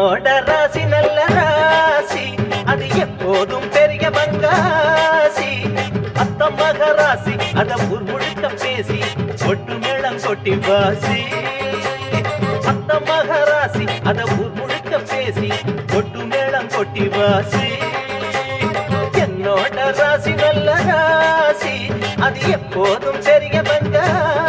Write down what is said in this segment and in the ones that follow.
என்னோட ராசி நல்ல ராசி. அது எப்போதும் பெரிய பங்காசி. அத்த மக ராசி அத முழுக்க பேசி சொட்டு மேளம் கொட்டி வாசி. அத்த மக ராசி அத முழுக்க பேசி சொட்டு மேளம் கொட்டி வாசி. என்னோட ராசி நல்ல ராசி. அது எப்போதும் பெரிய பங்காசி.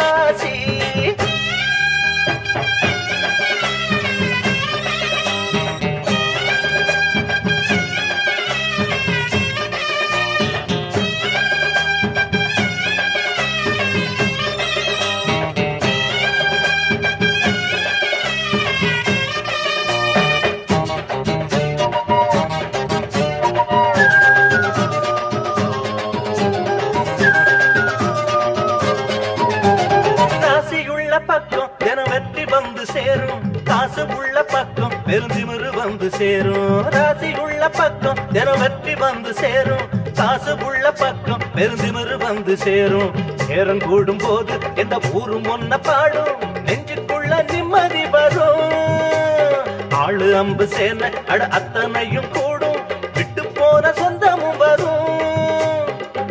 வந்து சேரும். காசு உள்ள பக்கம் பெருந்திமிரு வந்து சேரும். ராசி உள்ள பக்கம் தினம் வந்து சேரும். காசு உள்ள பக்கம் பெருந்திமிரு வந்து சேரும். சேரம் கூடும் போது எந்த ஊரும் ஒன்ன பாடும். நெஞ்சுக்குள்ள நிம்மதி வரும். ஆளு அம்பு சேன அட அத்தனையும் கூடும். விட்டு போன சொந்தமும் வரும்.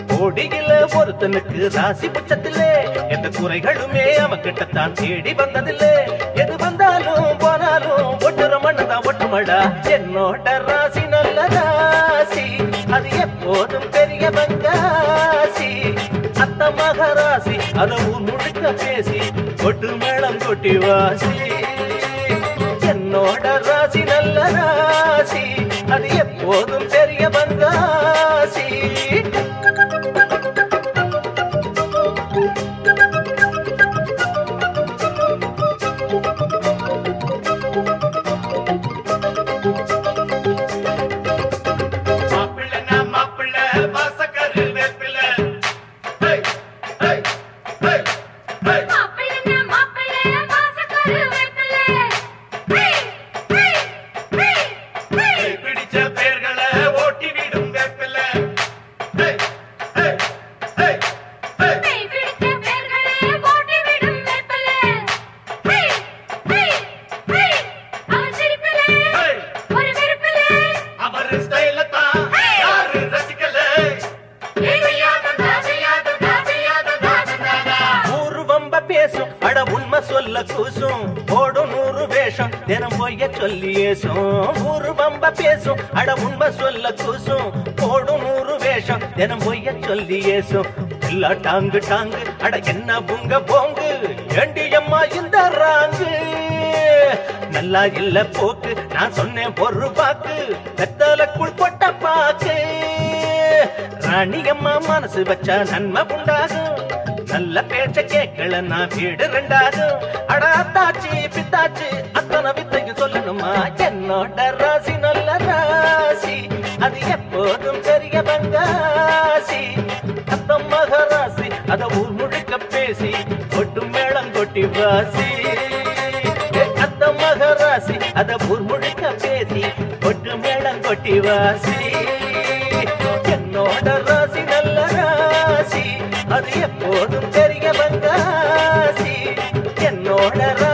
கோடியில ஒருத்தனுக்கு ராசி பட்சத்திலே எந்த குறைகளுமே அவன் கிட்டத்தான் தேடி வந்ததில்லை. எது வந்தாலும் போனாலும் ஒட்டுற மண்ணதான் ஒட்டுமடா. என்னோட ராசி நல்ல ராசி. அது எப்போதும் பெரிய பங்காசி. அத்த மகராசி அத முழுக்க பேசி கொட்டு மேளம் கொட்டி வாசி. என்னோட ராசி நல்ல ராசி. அது எப்போதும் பெரிய பங்கா பேசும். அட உண்மை சொல்ல கூசும். ஓடும் நூறு வேஷம். தினம் பொய்ய சொல்லி ஏசும். ஊரு வம்ப பேசும். அட உண்மை சொல்ல கூசும். ஓடும் நூறு வேஷம். தினம் பொய்ய சொல்லி ஏசும். இல்ல டாங்கு டாங்கு. அட என்ன புங்க போங்கு. ஏண்டி இந்த ராங்கு? நல்லா இல்ல போக்கு. நான் சொன்னேன் பொறு பாக்கு வெத்தலக்குள் கொட்ட பாக்கு. ராணியம்மா மனசு வச்சா நன்மை உண்டாகும். நல்ல பேச்ச கேட்கல நான் வீடு ரெண்டாகும். அடா தாச்சி பித்தாச்சி அத்தனை வித்தையும் சொல்லணுமா? என்னோட ராசி நல்ல ராசி. அது எப்போதும் பெரிய பங்காசி. அத்தம் மகராசி அத ஊர் முழுக்க பேசி கொட்டும் மேளம் கொட்டி வாசி. ஏ, அத்தம் மகராசி அத ஊர் முழுக்க பேசி கொட்டு மேளம் கொட்டி வாசி. உலக